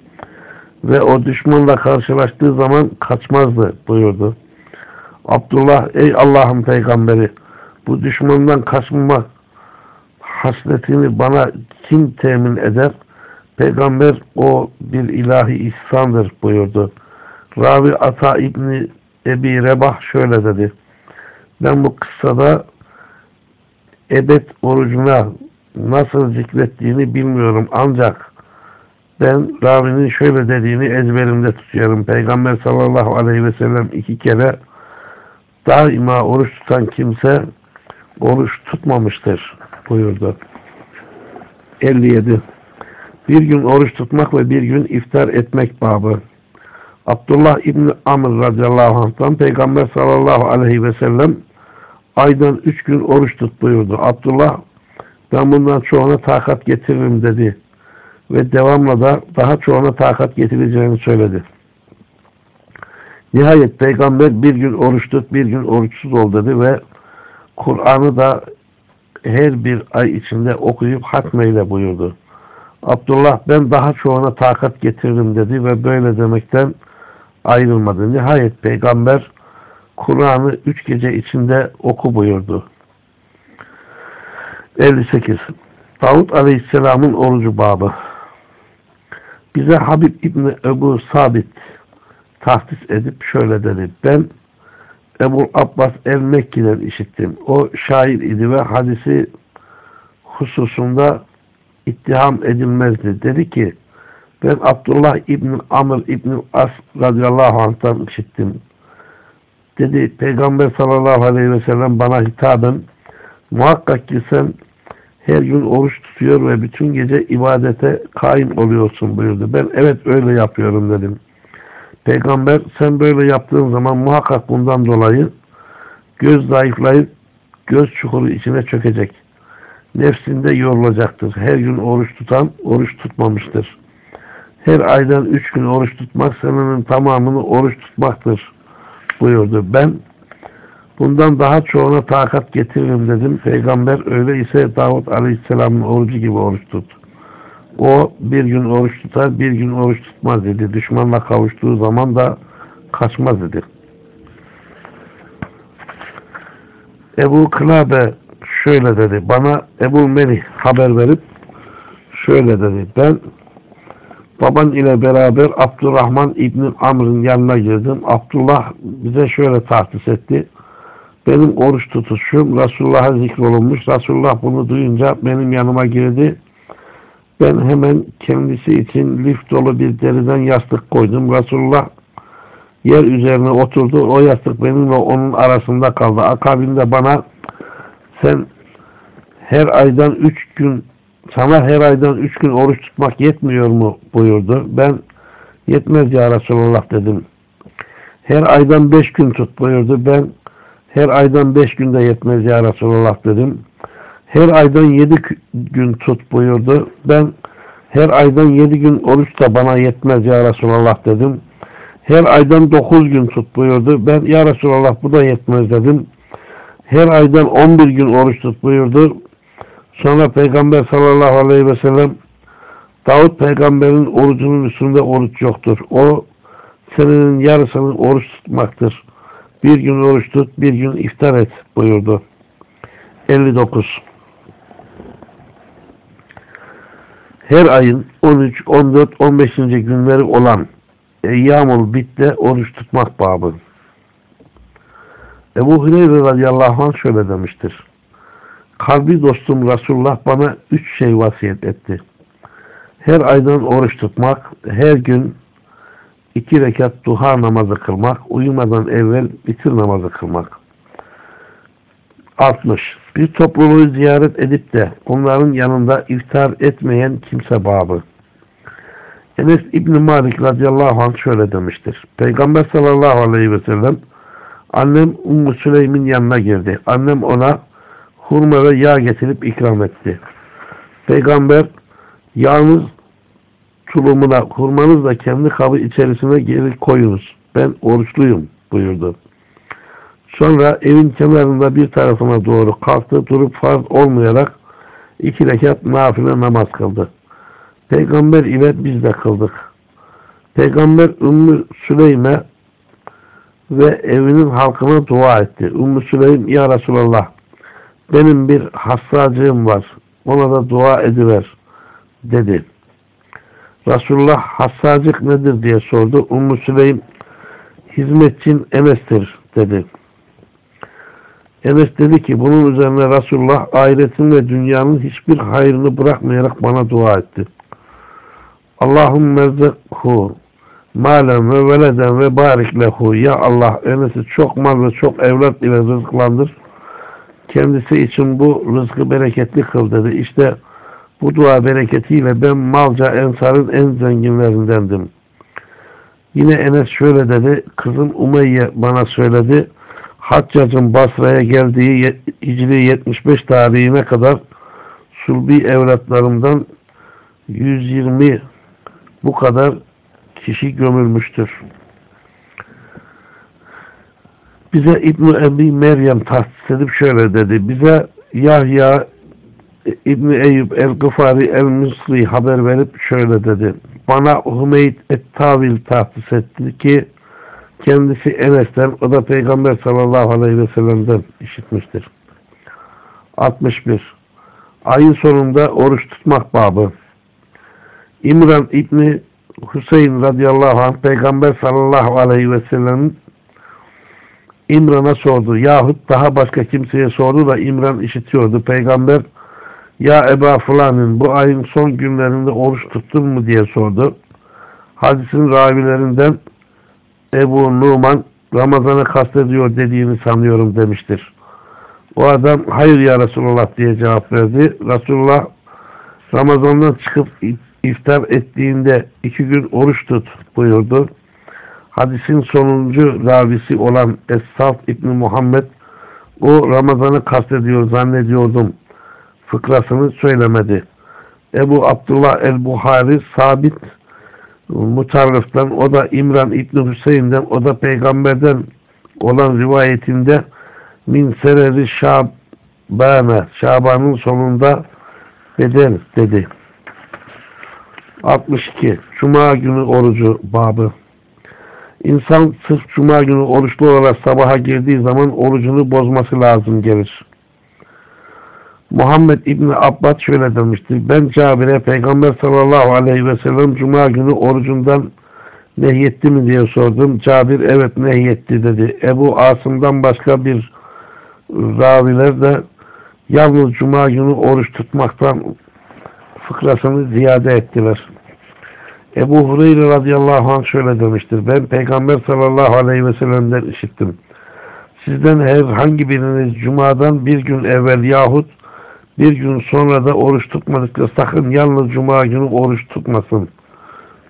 ve o düşmanla karşılaştığı zaman kaçmazdı buyurdu. Abdullah ey Allah'ın peygamberi bu düşmandan kaçmama hasletini bana kim temin eder? Peygamber o bir ilahi ihsandır buyurdu. Ravi Ata İbni Ebi Rebah şöyle dedi. Ben bu kıssada ebed orucuna nasıl zikrettiğini bilmiyorum ancak ben Ravi'nin şöyle dediğini ezberimde tutuyorum. Peygamber sallallahu aleyhi ve sellem iki kere daima oruç tutan kimse oruç tutmamıştır buyurdu. 57. Bir gün oruç tutmak ve bir gün iftar etmek babı. Abdullah İbni Amr radıyallahu anh'tan Peygamber sallallahu aleyhi ve sellem aydan üç gün oruç tut buyurdu. Abdullah ben bundan çoğuna takat getiririm dedi. Ve devamla da daha çoğuna takat getireceğini söyledi. Nihayet peygamber bir gün oruç tut, bir gün oruçsuz ol dedi ve Kur'an'ı da her bir ay içinde okuyup hatmeyle buyurdu. Abdullah ben daha çoğuna takat getiririm dedi ve böyle demekten ayrılmadı. Nihayet peygamber Kur'an'ı üç gece içinde oku buyurdu. 58. Davud Aleyhisselam'ın orucu babı. Bize Habib İbni Ebu Sabit tahsis edip şöyle dedi. Ben Ebu Abbas el-Mekki'den işittim. O şair idi ve hadisi hususunda ittiham edilmezdi. Dedi ki ben Abdullah İbni Amr İbni As radıyallahu anh'tan işittim. Dedi Peygamber sallallahu aleyhi ve sellem bana hitaben muhakkak ki sen her gün oruç tutuyor ve bütün gece ibadete kaim oluyorsun buyurdu. Ben evet öyle yapıyorum dedim. Peygamber sen böyle yaptığın zaman muhakkak bundan dolayı göz zayıflayıp göz çukuru içine çökecek. Nefsinde yorulacaktır. Her gün oruç tutan oruç tutmamıştır. Her aydan üç gün oruç tutmak senenin tamamını oruç tutmaktır buyurdu. Ben bundan daha çoğuna takat getiririm dedim. Peygamber öyleyse Davut Aleyhisselam'ın orucu gibi oruç tut. O bir gün oruç tutar, bir gün oruç tutmaz dedi. Düşmanla kavuştuğu zaman da kaçmaz dedi. Ebu Kılabe şöyle dedi. Bana Ebu Melih haber verip şöyle dedi. Ben baban ile beraber Abdurrahman İbni Amr'ın yanına girdim. Abdullah bize şöyle tahsis etti. Benim oruç tutuşum Resulullah'a zikrolunmuş. Resulullah bunu duyunca benim yanıma girdi ben hemen kendisi için lif dolu bir deriden yastık koydum. Resulullah yer üzerine oturdu. O yastık benimle onun arasında kaldı. Akabinde bana sen her aydan üç gün sana her aydan üç gün oruç tutmak yetmiyor mu buyurdu. Ben yetmez ya Resulullah dedim. Her aydan beş gün tut buyurdu. Ben her aydan beş günde yetmez ya Resulullah dedim her aydan yedi gün tut buyurdu. Ben her aydan yedi gün oruç da bana yetmez ya Resulallah dedim. Her aydan dokuz gün tut buyurdu. Ben ya Resulallah bu da yetmez dedim. Her aydan on bir gün oruç tut buyurdu. Sonra Peygamber sallallahu aleyhi ve sellem Davut peygamberin orucunun üstünde oruç yoktur. O senenin yarısını oruç tutmaktır. Bir gün oruç tut, bir gün iftar et buyurdu. 59 her ayın 13, 14, 15. günleri olan Eyyamul Bit'te oruç tutmak babı. Ebu Hüreyre radıyallahu anh şöyle demiştir. Kalbi dostum Resulullah bana üç şey vasiyet etti. Her aydan oruç tutmak, her gün iki rekat duha namazı kılmak, uyumadan evvel bitir namazı kılmak. 60. Bir topluluğu ziyaret edip de onların yanında iftar etmeyen kimse babı. Enes İbni Malik radıyallahu anh şöyle demiştir. Peygamber sallallahu aleyhi ve sellem annem Ummu Süleym'in yanına girdi. Annem ona hurma ve yağ getirip ikram etti. Peygamber yağınız tulumuna hurmanız da kendi kabı içerisine geri koyunuz. Ben oruçluyum buyurdu. Sonra evin kenarında bir tarafına doğru kalktı. Durup farz olmayarak iki rekat nafile namaz kıldı. Peygamber ile biz de kıldık. Peygamber Ümmü Süleyme ve evinin halkına dua etti. Ümmü Süleym ya Resulallah benim bir hassacığım var. Ona da dua ediver dedi. Resulullah hassacık nedir diye sordu. Ümmü Süleym hizmetçin Enes'tir dedi. Enes dedi ki bunun üzerine Resulullah ahiretin ve dünyanın hiçbir hayrını bırakmayarak bana dua etti. Allahümme zekhu malen ve veleden ve barik lehu. Ya Allah Enes'i çok mal ve çok evlat ile rızıklandır. Kendisi için bu rızkı bereketli kıl dedi. İşte bu dua bereketiyle ben malca ensarın en zenginlerindendim. Yine Enes şöyle dedi. Kızım Umeyye bana söyledi. Haccac'ın Basra'ya geldiği Hicri 75 tarihine kadar sulbi evlatlarımdan 120 bu kadar kişi gömülmüştür. Bize İbn-i Ebi Meryem tahsis edip şöyle dedi. Bize Yahya İbn Eyüp el-Gıfari el-Müsli haber verip şöyle dedi. Bana Hümeyd et-Tavil tahsis etti ki kendisi Enes'ten o da Peygamber sallallahu aleyhi ve sellem'den işitmiştir. 61. Ayın sonunda oruç tutmak babı. İmran İbni Hüseyin radıyallahu anh Peygamber sallallahu aleyhi ve sellem'in İmran'a sordu. Yahut daha başka kimseye sordu da İmran işitiyordu. Peygamber ya Eba Fulan'ın bu ayın son günlerinde oruç tuttun mu diye sordu. Hadisin ravilerinden Ebu Numan Ramazan'ı kastediyor dediğini sanıyorum demiştir. O adam hayır ya Resulullah diye cevap verdi. Resulullah Ramazan'dan çıkıp iftar ettiğinde iki gün oruç tut buyurdu. Hadisin sonuncu ravisi olan Es-Saf İbni Muhammed o Ramazan'ı kastediyor zannediyordum fıkrasını söylemedi. Ebu Abdullah el-Buhari sabit Mutarrıf'tan o da İmran İbni Hüseyin'den o da peygamberden olan rivayetinde min sereri şabane Şaban'ın sonunda bedel dedi. 62. Cuma günü orucu babı. İnsan sırf cuma günü oruçlu olarak sabaha girdiği zaman orucunu bozması lazım gelir. Muhammed İbni Abbad şöyle demiştir. Ben Cabir'e Peygamber sallallahu aleyhi ve sellem cuma günü orucundan nehyetti mi diye sordum. Cabir evet nehyetti dedi. Ebu Asım'dan başka bir raviler de yalnız cuma günü oruç tutmaktan fıkrasını ziyade ettiler. Ebu Hureyre radıyallahu anh şöyle demiştir. Ben Peygamber sallallahu aleyhi ve sellem'den işittim. Sizden herhangi biriniz cumadan bir gün evvel yahut bir gün sonra da oruç tutmadıkça sakın yalnız cuma günü oruç tutmasın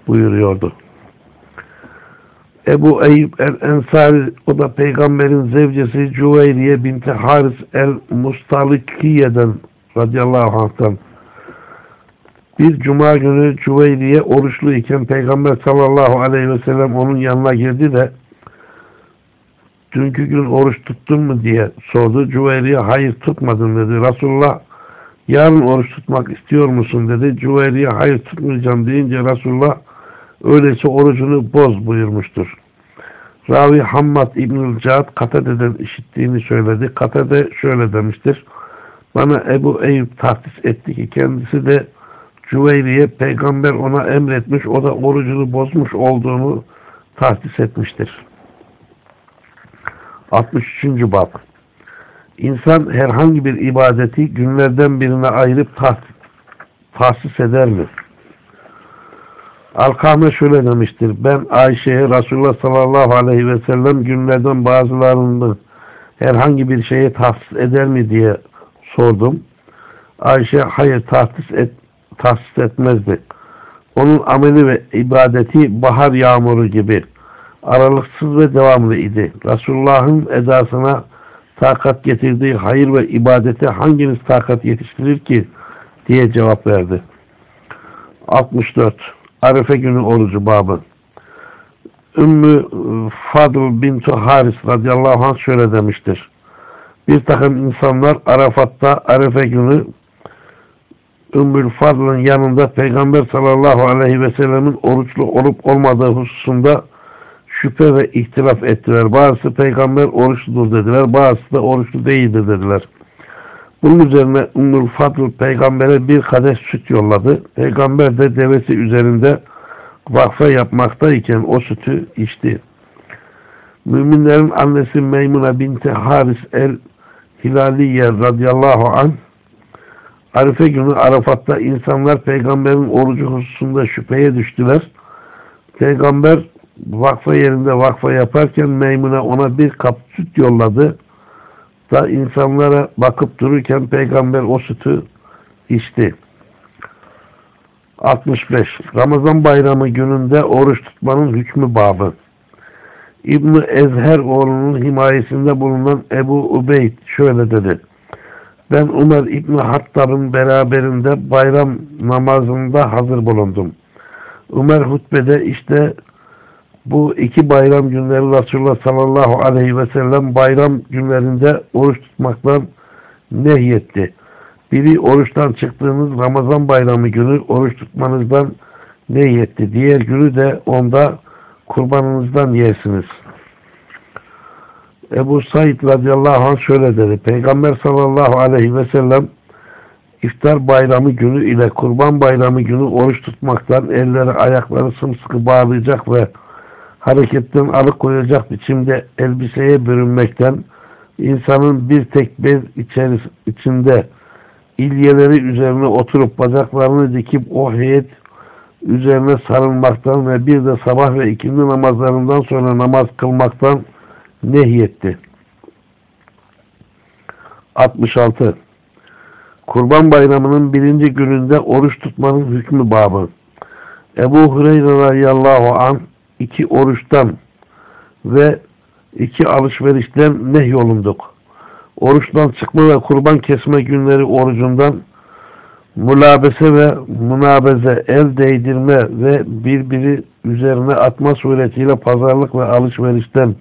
buyuruyordu. Ebu Eyyub el-Ensari o da peygamberin zevcesi Cüveyriye binti Haris el-Mustalikiye'den radıyallahu anh'tan bir cuma günü Cüveyriye oruçlu iken peygamber sallallahu aleyhi ve sellem onun yanına girdi de dünkü gün oruç tuttun mu diye sordu. Cüveyriye hayır tutmadım dedi. Resulullah yarın oruç tutmak istiyor musun dedi. Cüveyriye hayır tutmayacağım deyince Resulullah öyleyse orucunu boz buyurmuştur. Ravi Hammad İbnül Cad Katade'den işittiğini söyledi. Katade şöyle demiştir. Bana Ebu Eyüp tahsis etti ki kendisi de Cüveyriye peygamber ona emretmiş o da orucunu bozmuş olduğunu tahsis etmiştir. 63. Bab İnsan herhangi bir ibadeti günlerden birine ayırıp tahsis eder mi? Alkame şöyle demiştir. Ben Ayşe'ye Resulullah sallallahu aleyhi ve sellem günlerden bazılarını herhangi bir şeye tahsis eder mi diye sordum. Ayşe hayır tahsis, et, tahsis etmezdi. Onun ameli ve ibadeti bahar yağmuru gibi aralıksız ve devamlı idi. Resulullah'ın edasına takat getirdiği hayır ve ibadete hanginiz takat yetiştirir ki diye cevap verdi. 64. Arefe günü orucu babı. Ümmü Fadıl bintu Haris radıyallahu anh şöyle demiştir. Bir takım insanlar Arafat'ta Arefe günü Ümmül Fadl'ın yanında Peygamber sallallahu aleyhi ve sellemin oruçlu olup olmadığı hususunda şüphe ve ihtilaf ettiler. Bazısı peygamber oruçludur dediler. Bazısı da oruçlu değildir dediler. Bunun üzerine Ümmül Fadl peygambere bir kadeh süt yolladı. Peygamber de devesi üzerinde vakfa yapmaktayken o sütü içti. Müminlerin annesi Meymuna binti Haris el Hilaliye radıyallahu anh Arife günü Arafat'ta insanlar peygamberin orucu hususunda şüpheye düştüler. Peygamber vakfa yerinde vakfa yaparken Meymune ona bir kap süt yolladı. Da insanlara bakıp dururken peygamber o sütü içti. 65. Ramazan bayramı gününde oruç tutmanın hükmü babı. İbni Ezher oğlunun himayesinde bulunan Ebu Ubeyd şöyle dedi. Ben Umar İbni Hattab'ın beraberinde bayram namazında hazır bulundum. Ömer hutbede işte bu iki bayram günleri Resulullah sallallahu aleyhi ve sellem bayram günlerinde oruç tutmaktan nehyetti. Biri oruçtan çıktığınız Ramazan bayramı günü oruç tutmanızdan nehyetti. Diğer günü de onda kurbanınızdan yersiniz. Ebu Said radıyallahu anh şöyle dedi. Peygamber sallallahu aleyhi ve sellem iftar bayramı günü ile kurban bayramı günü oruç tutmaktan elleri ayakları sımsıkı bağlayacak ve hareketten alıkoyacak biçimde elbiseye bürünmekten insanın bir tek bez içinde ilyeleri üzerine oturup bacaklarını dikip o heyet üzerine sarılmaktan ve bir de sabah ve ikindi namazlarından sonra namaz kılmaktan nehyetti. 66. Kurban Bayramı'nın birinci gününde oruç tutmanın hükmü babı. Ebu Hureyre radıyallahu an iki oruçtan ve iki alışverişten nehyolunduk. Oruçtan çıkma ve kurban kesme günleri orucundan mulabese ve munabeze, el değdirme ve birbiri üzerine atma suretiyle pazarlık ve alışverişten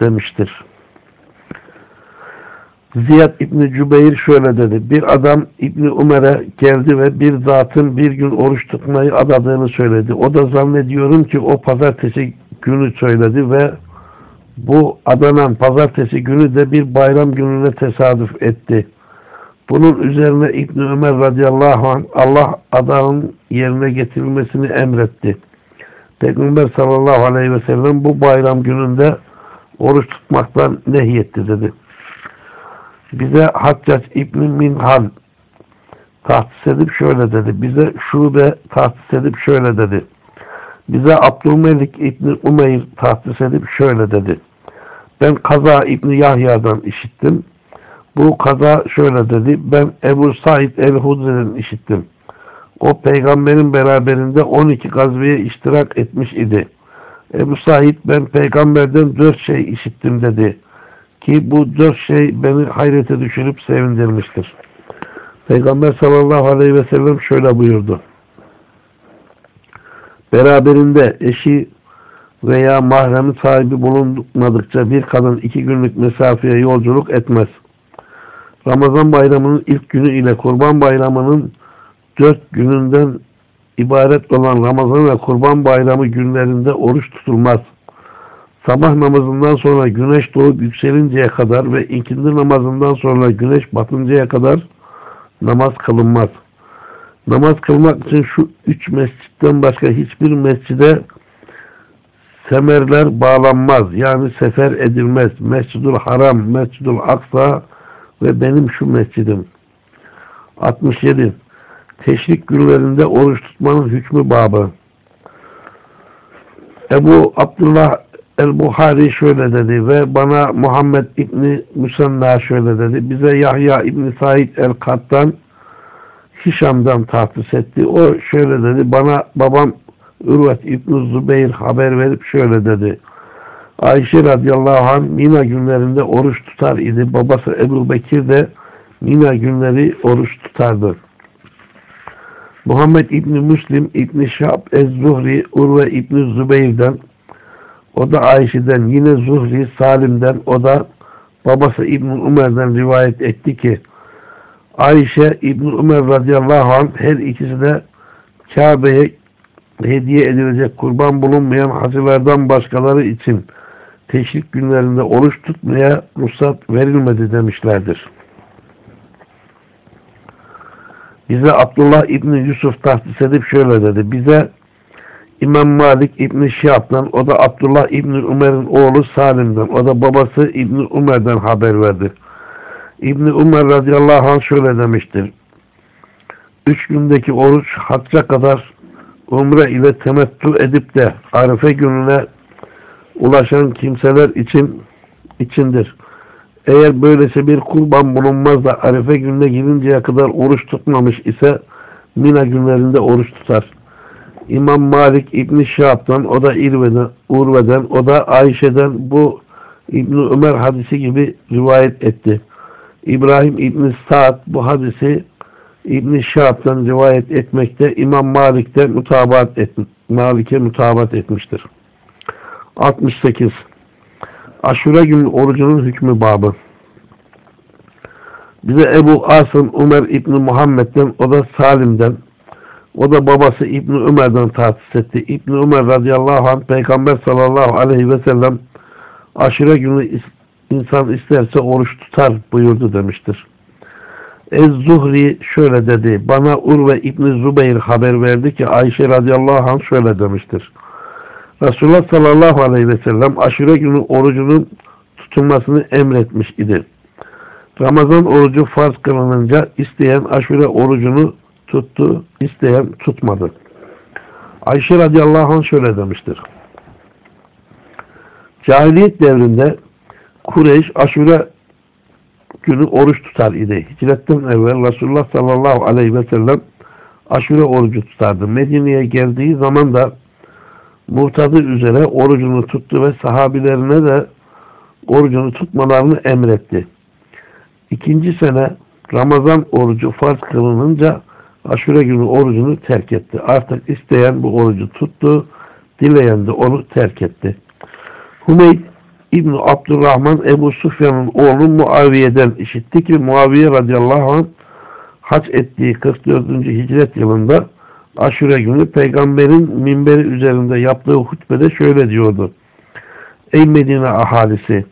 demiştir. Ziyad İbni Cübeyr şöyle dedi. Bir adam İbni Umer'e geldi ve bir zatın bir gün oruç tutmayı adadığını söyledi. O da zannediyorum ki o pazartesi günü söyledi ve bu adanan pazartesi günü de bir bayram gününe tesadüf etti. Bunun üzerine İbni Ömer radıyallahu anh Allah adanın yerine getirilmesini emretti. Peygamber sallallahu aleyhi ve sellem bu bayram gününde oruç tutmaktan nehyetti dedi. Bize Haccac İbni Minhal tahsis edip şöyle dedi. Bize Şube tahsis edip şöyle dedi. Bize Abdülmelik İbni Umeyr tahsis edip şöyle dedi. Ben Kaza İbni Yahya'dan işittim. Bu kaza şöyle dedi. Ben Ebu Said el-Hudri'den işittim. O peygamberin beraberinde 12 gazveye iştirak etmiş idi. Ebu Said ben peygamberden dört şey işittim dedi. Ki bu dört şey beni hayrete düşürüp sevindirmiştir. Peygamber sallallahu aleyhi ve sellem şöyle buyurdu. Beraberinde eşi veya mahremi sahibi bulunmadıkça bir kadın iki günlük mesafeye yolculuk etmez. Ramazan bayramının ilk günü ile kurban bayramının dört gününden ibaret olan Ramazan ve Kurban Bayramı günlerinde oruç tutulmaz. Sabah namazından sonra güneş doğup yükselinceye kadar ve ikindi namazından sonra güneş batıncaya kadar namaz kılınmaz. Namaz kılmak için şu üç mescitten başka hiçbir mescide semerler bağlanmaz. Yani sefer edilmez. Mescidul Haram, Mescidul Aksa ve benim şu mescidim. 67. Teşrik günlerinde oruç tutmanın hükmü babı. Ebu Abdullah el-Buhari şöyle dedi ve bana Muhammed İbni Musanna şöyle dedi. Bize Yahya İbni Said el-Kat'tan Hişam'dan tahsis etti. O şöyle dedi. Bana babam Ürvet İbni Zübeyir haber verip şöyle dedi. Ayşe radıyallahu anh Mina günlerinde oruç tutar idi. Babası Ebu Bekir de Mina günleri oruç tutardı. Muhammed İbni Müslim İbni Şab Ez-Zuhri Urve İbni Zübeyir'den o da Ayşe'den yine Zuhri Salim'den o da babası İbni Umer'den rivayet etti ki Ayşe İbn Ömer radıyallahu anh her ikisi de Kabe'ye hediye edilecek kurban bulunmayan hacılardan başkaları için teşrik günlerinde oruç tutmaya ruhsat verilmedi demişlerdir. Bize Abdullah İbni Yusuf tahsis edip şöyle dedi. Bize İmam Malik İbni Şihab'dan, o da Abdullah İbni Umer'in oğlu Salim'den, o da babası İbni Umer'den haber verdi. İbni Umer radıyallahu anh şöyle demiştir. Üç gündeki oruç hacca kadar umre ile temettü edip de Arife gününe ulaşan kimseler için içindir. Eğer böylesi bir kurban bulunmaz da Arife gününe gelinceye kadar oruç tutmamış ise Mina günlerinde oruç tutar. İmam Malik İbni Şahab'dan, o da İrve'den, Urve'den, o da Ayşe'den bu İbni Ömer hadisi gibi rivayet etti. İbrahim İbni Sa'd bu hadisi İbni Şahab'dan rivayet etmekte İmam Malik'te mutabat et, Malik'e mutabat etmiştir. 68. Aşure günü orucunun hükmü babı. Bize Ebu Asım Ömer İbni Muhammed'den, o da Salim'den, o da babası İbni Ömer'den tahsis etti. İbni Ömer radıyallahu anh Peygamber sallallahu aleyhi ve sellem aşure günü insan isterse oruç tutar buyurdu demiştir. Ez-Zuhri şöyle dedi. Bana Urve İbni Zubeyr haber verdi ki Ayşe radıyallahu anh şöyle demiştir. Resulullah sallallahu aleyhi ve sellem aşure günü orucunun tutulmasını emretmiş idi. Ramazan orucu farz kılınınca isteyen aşure orucunu tuttu, isteyen tutmadı. Ayşe radıyallahu anh şöyle demiştir. Cahiliyet devrinde Kureyş aşure günü oruç tutar idi. Hicretten evvel Resulullah sallallahu aleyhi ve sellem aşure orucu tutardı. Medine'ye geldiği zaman da muhtadı üzere orucunu tuttu ve sahabilerine de orucunu tutmalarını emretti. İkinci sene Ramazan orucu farz kılınınca aşure günü orucunu terk etti. Artık isteyen bu orucu tuttu, dileyen de onu terk etti. Hümeyd İbn Abdurrahman Ebu Sufyan'ın oğlu Muaviye'den işitti ki Muaviye radıyallahu anh hac ettiği 44. hicret yılında aşure günü peygamberin minberi üzerinde yaptığı hutbede şöyle diyordu. Ey Medine ahalisi!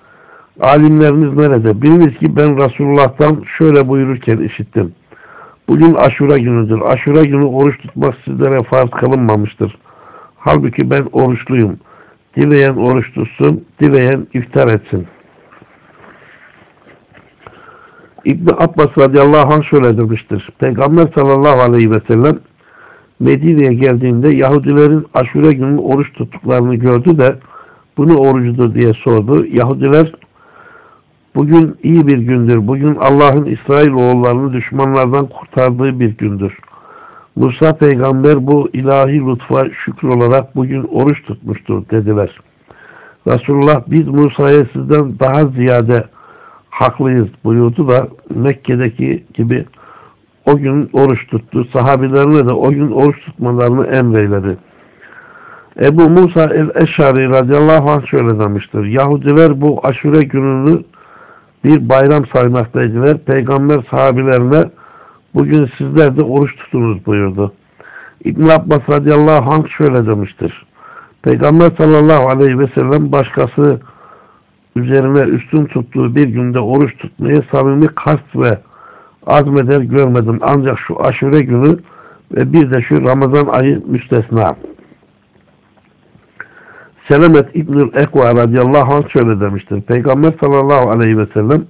Alimleriniz nerede? Biliniz ki ben Resulullah'tan şöyle buyururken işittim. Bugün aşura günüdür. Aşura günü oruç tutmak sizlere farz kılınmamıştır. Halbuki ben oruçluyum. Dileyen oruç tutsun, dileyen iftar etsin. İbn Abbas radıyallahu anh şöyle demiştir. Peygamber sallallahu aleyhi ve sellem Medine'ye geldiğinde Yahudilerin aşure günü oruç tuttuklarını gördü de bunu orucudur diye sordu. Yahudiler bugün iyi bir gündür. Bugün Allah'ın İsrail oğullarını düşmanlardan kurtardığı bir gündür. Musa peygamber bu ilahi lütfa şükür olarak bugün oruç tutmuştur dediler. Resulullah biz Musa'ya sizden daha ziyade haklıyız buyurdu da Mekke'deki gibi o gün oruç tuttu. Sahabilerine de o gün oruç tutmalarını emreyledi. Ebu Musa el-Eşari radıyallahu anh şöyle demiştir. Yahudiler bu aşure gününü bir bayram saymaktaydılar. Peygamber sahabilerine bugün sizler de oruç tutunuz buyurdu. İbn Abbas radıyallahu anh şöyle demiştir. Peygamber sallallahu aleyhi ve sellem başkası üzerine üstün tuttuğu bir günde oruç tutmayı samimi kast ve azmeder görmedim. Ancak şu aşure günü ve bir de şu Ramazan ayı müstesna. Selamet İbnül Ekva radıyallahu anh şöyle demiştir. Peygamber sallallahu aleyhi ve sellem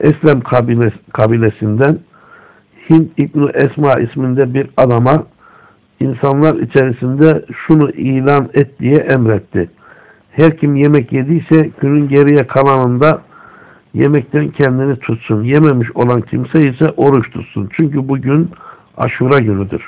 Eslem kabilesinden Hind İbni Esma isminde bir adama insanlar içerisinde şunu ilan et diye emretti. Her kim yemek yediyse günün geriye kalanında yemekten kendini tutsun. Yememiş olan kimse ise oruç tutsun. Çünkü bugün aşura günüdür.